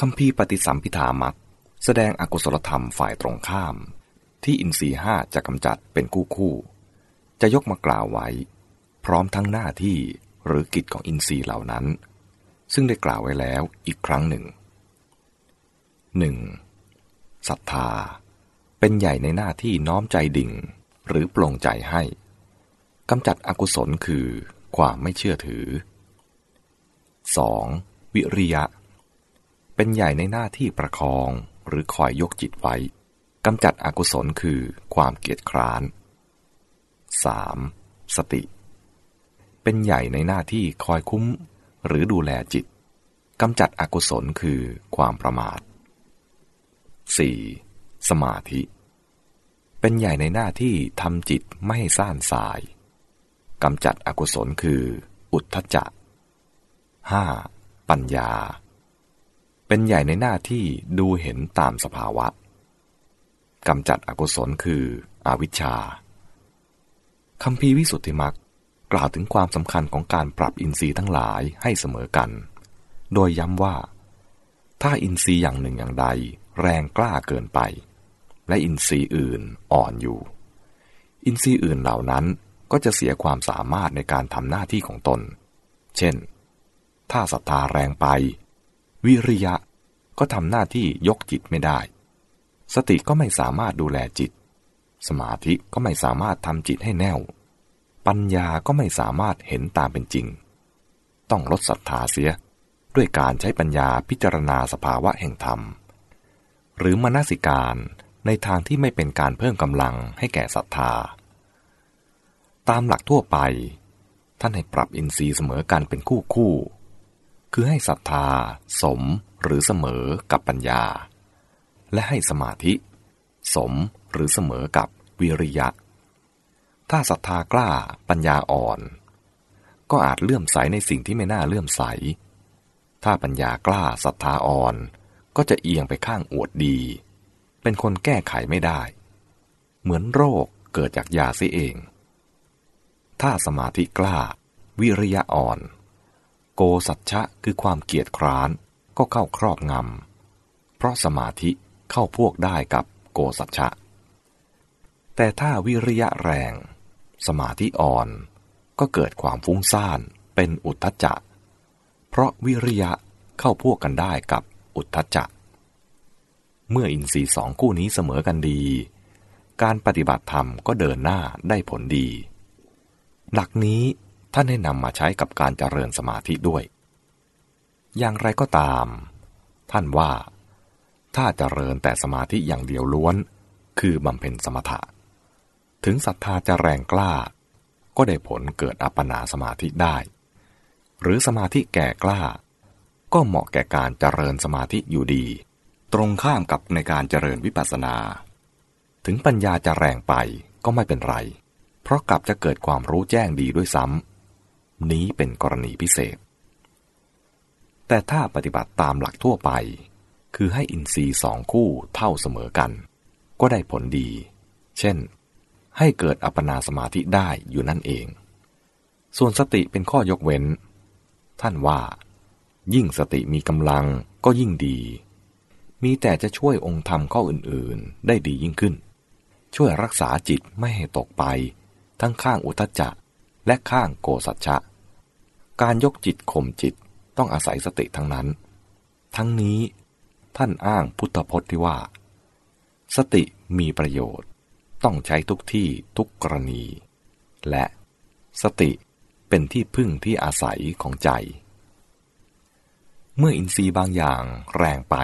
คำพีปฏิสัมพิธามักแสดงอกุศลธรรมฝ่ายตรงข้าม ที่อินทรีห้าจะกำจัดเป็นคู่คู่ จะยกมากล่าวไว้ พร้อมทั้งหน้าที่หรือกิจของอินทรีเหล่านั้น ซึ่งได้กล่าวไว้แล้วอีกครั้งหนึ่ง 1. ศรัทธา เป็นใหญ่ในหน้าที่น้อมใจดิ่ง หรือปลงใจให้กำจัดอกุศลคือความไม่เชื่อถือ 2. วิริยะ เป็นใหญ่ในหน้าที่ประคองหรือคอยยกจิตไว้กำจัดอกุศลคือความเกียจคร้าน 3. สติ เป็นใหญ่ในหน้าที่คอยคุ้ม หรือดูแลจิตกำจัดอกุศลคือความประมาท 4. สมาธิ เป็นใหญ่ในหน้าที่ทำจิตไม่ให้ซ่านสายกำจัดอกุศลคืออุทธจัก 5. ปัญญา เป็นใหญ่ในหน้าที่ดูเห็นตามสภาวะกำจัดอกุศลคืออวิชชาคำพีวิสุทธิมักกล่าวถึงความสำคัญของการปรับอินทรีย์ทั้งหลายให้เสมอกัน โดยย้ำว่า ถ้าอินทรีย์อย่างหนึ่งอย่างใด แรงกล้าเกินไป และอินทรีย์อื่นอ่อนอยู่ อินทรีย์อื่นเหล่านั้นก็จะเสียความสามารถในการทำหน้าที่ของตน เช่น ถ้าศรัทธาแรงไป วิริยะก็ทำหน้าที่ยกจิตไม่ได้ สติก็ไม่สามารถดูแลจิต สมาธิก็ไม่สามารถทำจิตให้แน่ว ปัญญาก็ไม่สามารถเห็นตามเป็นจริง ต้องลดศรัทธาเสีย ด้วยการใช้ปัญญาพิจารณาสภาวะแห่งธรรม หรือมนสิการในทางที่ไม่เป็นการเพิ่มกำลังให้แก่ศรัทธา ตามหลักทั่วไป ท่านให้ปรับอินทรีย์เสมอกันเป็นคู่คู่ คือให้ศรัทธา สมหรือเสมอกับปัญญา และให้สมาธิ สมหรือเสมอกับวิริยะ ถ้าศรัทธากล้าปัญญาอ่อน ก็อาจเลื่อมใสในสิ่งที่ไม่น่าเลื่อมใส ถ้าปัญญากล้าศรัทธาอ่อน ก็จะเอียงไปข้างอวดดี เป็นคนแก้ไขไม่ได้ เหมือนโรคเกิดจากยาเสียเอง ถ้าสมาธิกล้า วิริยะอ่อน โกสัจฉะคือความเกียจคร้านก็เข้าครอบงำ เพราะสมาธิเข้าพวกได้กับโกสัจฉะ แต่ถ้าวิริยะแรง สมาธิอ่อนก็เกิดความฟุ้งซ่านเป็นอุทธจักเพราะวิริยะเข้าพวกกันได้กับอุทธจักเมื่ออินทรีย์สองคู่นี้เสมอกันดี การปฏิบัติธรรมก็เดินหน้าได้ผลดี หลักนี้ ท่านให้นำมาใช้กับการเจริญสมาธิด้วย อย่างไรก็ตาม ท่านว่า ถ้าเจริญแต่สมาธิอย่างเดียวล้วน คือบำเพ็ญสมถะ ถึงศรัทธาจะแรงกล้า ก็ได้ผลเกิดอัปปนาสมาธิได้ หรือสมาธิแก่กล้า ก็เหมาะแก่การเจริญสมาธิอยู่ดี ตรงข้ามกับในการเจริญวิปัสสนา ถึงปัญญาจะแรงไปก็ไม่เป็นไร เพราะกลับจะเกิดความรู้แจ้งดีด้วยซ้ำ นี้เป็นกรณีพิเศษ แต่ถ้าปฏิบัติตามหลักทั่วไป คือให้อินทรีย์สองคู่เท่าเสมอกัน ก็ได้ผลดี เช่น ให้เกิดอัปปนาสมาธิได้อยู่นั่นเอง ส่วนสติเป็นข้อยกเว้น ท่านว่า ยิ่งสติมีกำลังก็ยิ่งดี มีแต่จะช่วยองค์ธรรมข้ออื่นๆ ได้ดียิ่งขึ้น ช่วยรักษาจิตไม่ให้ตกไป ทั้งข้างอุทจจะ และข้างโกสัจฉะ การยกจิตข่มจิตต้องอาศัยสติทั้งนั้น ทั้งนี้ท่านอ้างพุทธพจน์ที่ว่า สติมีประโยชน์ต้องใช้ทุกที่ทุกกรณี และสติเป็นที่พึ่งที่อาศัยของใจ เมื่ออินทรีย์บางอย่างแรงไป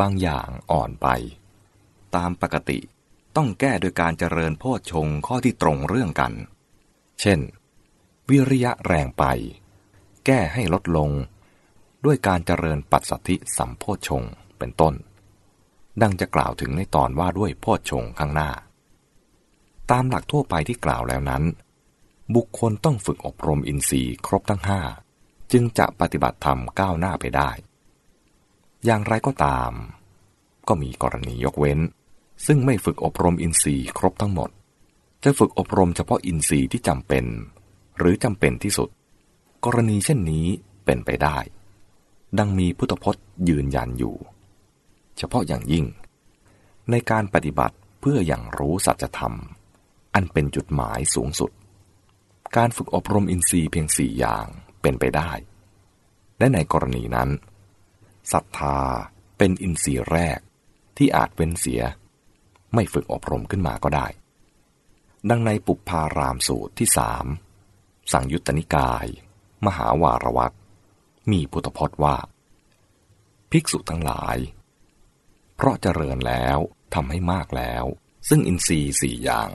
บางอย่างอ่อนไป ตามปกติต้องแก้โดยการเจริญโพชฌงข้อที่ตรงเรื่องกัน เช่น วิริยะแรงไป แก้ให้ลดลง ด้วยการเจริญปัสสัทธิสัมโพชงเป็นต้น ดังจะกล่าวถึงในตอนว่าด้วยโพชฌงข้างหน้า ตามหลักทั่วไปที่กล่าวแล้วนั้น บุคคลต้องฝึกอบรมอินทรีย์ครบทั้งห้าจึงจะปฏิบัติธรรมก้าวหน้าไปได้ อย่างไรก็ตาม ก็มีกรณียกเว้น ซึ่งไม่ฝึกอบรมอินทรีย์ครบทั้งหมด จะฝึกอบรมเฉพาะอินทรีย์ที่จำเป็น หรือจำเป็นที่สุด กรณีเช่นนี้เป็นไปได้ ดังมีพุทธพจน์ยืนยันอยู่ เฉพาะอย่างยิ่ง ในการปฏิบัติเพื่ออย่างรู้สัจธรรม อันเป็นจุดหมายสูงสุด การฝึกอบรมอินทรีย์เพียงสี่อย่างเป็นไปได้ และในกรณีนั้นศรัทธาเป็นอินทรีย์แรกที่อาจเว้นเสีย ไม่ฝึกอบรมขึ้นมาก็ได้ ดังในปุพพารามสูตรที่สามสังยุตตนิกาย มหาวารวักมีพุทธพจน์ว่า ภิกษุทั้งหลาย เพราะเจริญแล้วทำให้มากแล้ว ซึ่งอินทรีย์สี่อย่าง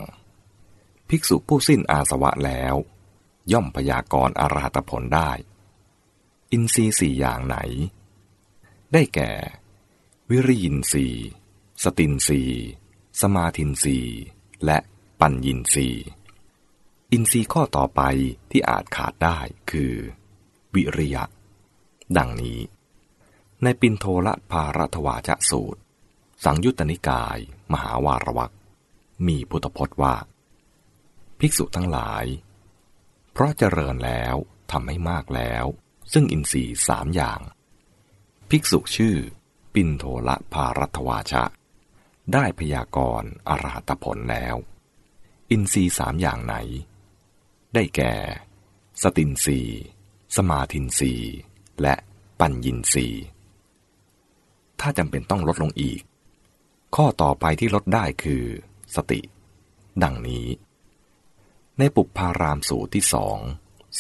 ภิกษุผู้สิ้นอาสวะแล้ว ย่อมพยากรณ์อรหัตผลได้ อินทรีย์สี่อย่างไหน ได้แก่ วิริยินทรีย์สตินทรีย์สมาธินทรีย์และ ปัญญินทรีย์อินทรีย์ข้อต่อไปที่อาจขาดได้คือ วิริยะ ดังนี้ ในปินโทละภารัตวาจะสูตร สังยุตตนิกาย มหาวารวรรคมีพุทธพจน์ว่า ภิกษุทั้งหลาย เพราะเจริญแล้วทำให้มากแล้ว ซึ่งอินทรีย์สามอย่าง ภิกษุชื่อ ปินโทละภารัตวาชะ ได้พยากรณ์อรหัตผลแล้ว อินทรีย์สามอย่างไหน ได้แก่ สตินสีสมาธินสีและปัญญินสีถ้าจำเป็นต้องลดลงอีก ข้อต่อไปที่ลดได้คือ สติ ดังนี้ ในปุพารามสูตรที่สอง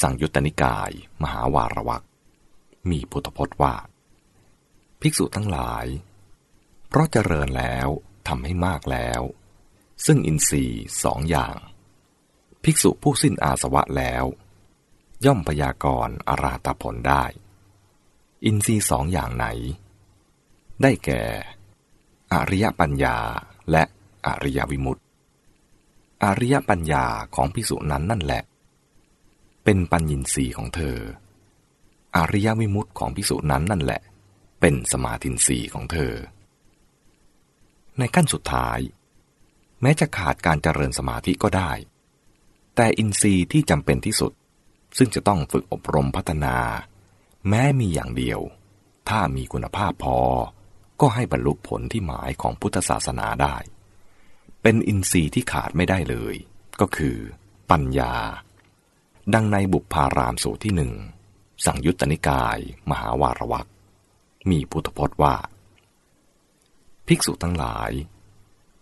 สังยุตตนิกาย มหาวารวักมีพุทธพจน์ว่า ภิกษุทั้งหลาย เพราะเจริญแล้วทำให้มากแล้ว ซึ่งอินทรีย์สองอย่าง ภิกษุผู้สิ้นอาสวะแล้ว ย่อมพยากรณ์อาราตผลได้ อินทรีย์สองอย่างไหน ได้แก่ อริยปัญญาและอริยวิมุตติ อริยปัญญาของภิกษุนั้นนั่นแหละ เป็นปัญญินทรีย์ของเธอ อริยวิมุตติของภิกษุนั้นนั่นแหละ เป็นสมาธินทรีย์ของเธอ ในขั้นสุดท้าย แม้จะขาดการเจริญสมาธิก็ได้ แต่อินทรีย์ที่จำเป็นที่สุด ซึ่งจะต้องฝึกอบรมพัฒนา แม้มีอย่างเดียว ถ้ามีคุณภาพพอ ก็ให้บรรลุผลที่หมายของพุทธศาสนาได้ เป็นอินทรีย์ที่ขาดไม่ได้เลย ก็คือ ปัญญา ดังในบุพพารามสูตรที่หนึ่งสังยุตตนิกาย มหาวารวักมีพุทธพจน์ว่า ภิกษุทั้งหลาย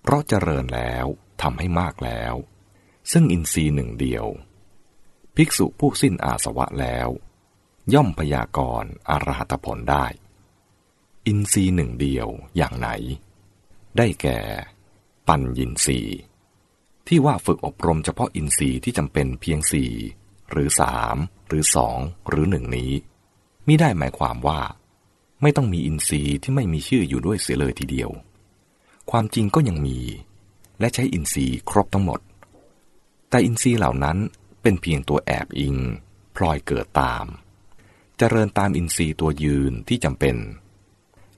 เพราะเจริญแล้วทำให้มากแล้ว ซึ่งอินทรีย์หนึ่งเดียว ภิกษุผู้สิ้นอาสวะแล้ว ย่อมพยากรณ์อรหัตผลได้ อินทรีย์หนึ่งเดียวอย่างไหน ได้แก่ ปัญญินทรีย์ที่ว่าฝึกอบรมเฉพาะอินทรีย์ที่จำเป็นเพียงสี่หรือสามหรือสองหรือหนึ่งนี้มิได้หมายความว่า ไม่ต้องมีอินทรีย์ที่ไม่มีชื่ออยู่ด้วยเสียเลยทีเดียว ความจริงก็ยังมี และใช้อินทรีย์ครบทั้งหมด แต่อินทรีย์เหล่านั้นเป็นเพียงตัวแอบอิง พลอยเกิดตามเจริญตามอินทรีย์ตัวยืนที่จำเป็น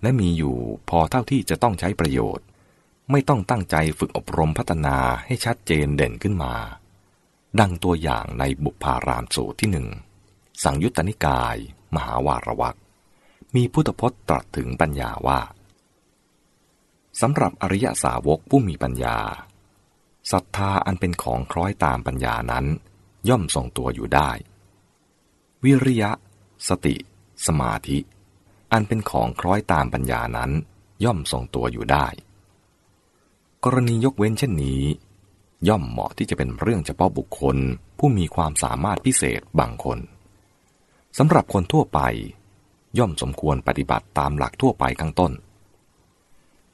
และมีอยู่พอเท่าที่จะต้องใช้ประโยชน์ ไม่ต้องตั้งใจฝึกอบรมพัฒนาให้ชัดเจนเด่นขึ้นมา ดังตัวอย่างในบุพารามสูตรที่หนึ่งสังยุตตนิกาย มหาวารวักมีพุทธพจน์ตรัสถึงปัญญาว่า สำหรับอริยสาวกผู้มีปัญญาศรัทธาอันเป็นของคล้อยตามปัญญานั้น ย่อมทรงตัวอยู่ได้ วิริยะ สติ สมาธิ อันเป็นของคล้อยตามปัญญานั้น ย่อมทรงตัวอยู่ได้ กรณียกเว้นเช่นนี้ ย่อมเหมาะที่จะเป็นเรื่องเฉพาะบุคคลผู้มีความสามารถพิเศษบางคนสำหรับคนทั่วไป ย่อมสมควรปฏิบัติตามหลักทั่วไปข้างต้น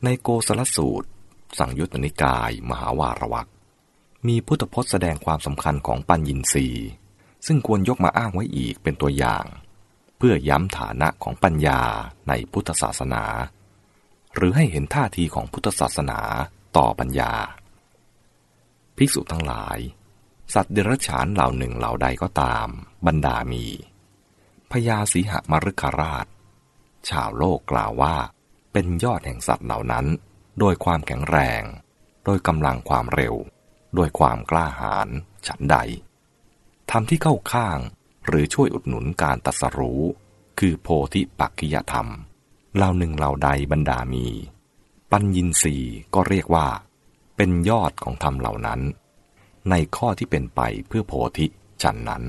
ในโกสลสูตร สังยุตตนิกาย มหาวารวักมีพุทธพจน์แสดงความสำคัญของปัญญินรีซึ่งควรยกมาอ้างไว้อีกเป็นตัวอย่าง เพื่อย้ำฐานะของปัญญาในพุทธศาสนา หรือให้เห็นท่าทีของพุทธศาสนาต่อปัญญา ภิกษุทั้งหลาย สัตว์เดรัจฉานเหล่าหนึ่งเหล่าใดก็ตาม บรรดามีพญาสีหมรุคราช ชาวโลกกล่าวว่า เป็นยอดแห่งสัตว์เหล่านั้น โดยความแข็งแรง โดยกำลังความเร็ว โดยความกล้าหาญฉันใดทำที่เข้าข้างหรือช่วยอุดหนุนการตัสรู้ คือโพธิปักขิยธรรมเหล่าหนึ่งเหล่าใดบรรดามี ปัญญินสีก็เรียกว่า เป็นยอดของธรรมเหล่านั้น ในข้อที่เป็นไปเพื่อโพธิฉันนั้น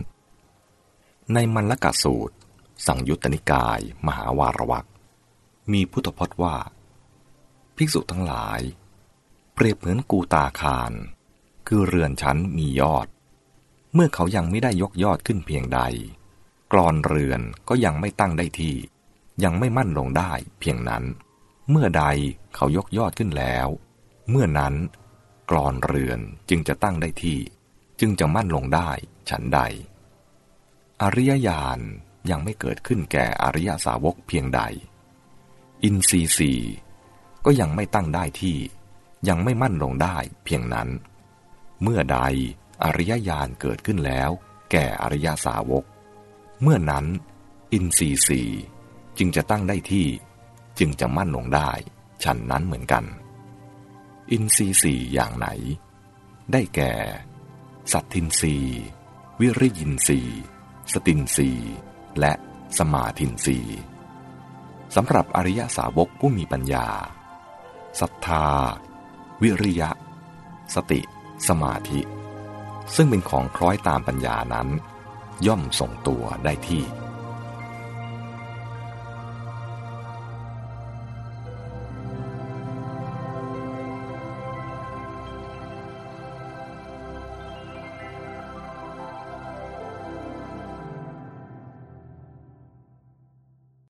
ในมัลลกสูตร สังยุตตนิกาย มหาวารวัก มีพุทธพจน์ว่า ภิกษุทั้งหลาย เปรียบเหมือนกูตาคาร คือเรือนชั้นมียอด เมื่อเขายังไม่ได้ยกยอดขึ้นเพียงใด กรอนเรือนก็ยังไม่ตั้งได้ที่ ยังไม่มั่นลงได้เพียงนั้น เมื่อใดเขายกยอดขึ้นแล้ว เมื่อนั้นกรอนเรือนจึงจะตั้งได้ที่ จึงจะมั่นลงได้ฉันใด อริยญาณยังไม่เกิดขึ้นแก่อริยสาวกเพียงใด อินทรีสีก็ยังไม่ตั้งได้ที่ยังไม่มั่นลงได้เพียงนั้น เมื่อใดอริยญาณเกิดขึ้นแล้ว แก่อริยสาวก เมื่อนั้น อินทรีสีจึงจะตั้งได้ที่ จึงจะมั่นลงได้ ฉันนั้นเหมือนกัน อินทรีสี่อย่างไหน ได้แก่ สัตทินรีวิริยินรีสตินรีและสมาธินรี สำหรับอริยสาวกผู้มีปัญญาศรัทธา วิริยะ สติ สมาธิ ซึ่งเป็นของคล้อยตามปัญญานั้น ย่อมส่งตัวได้ที่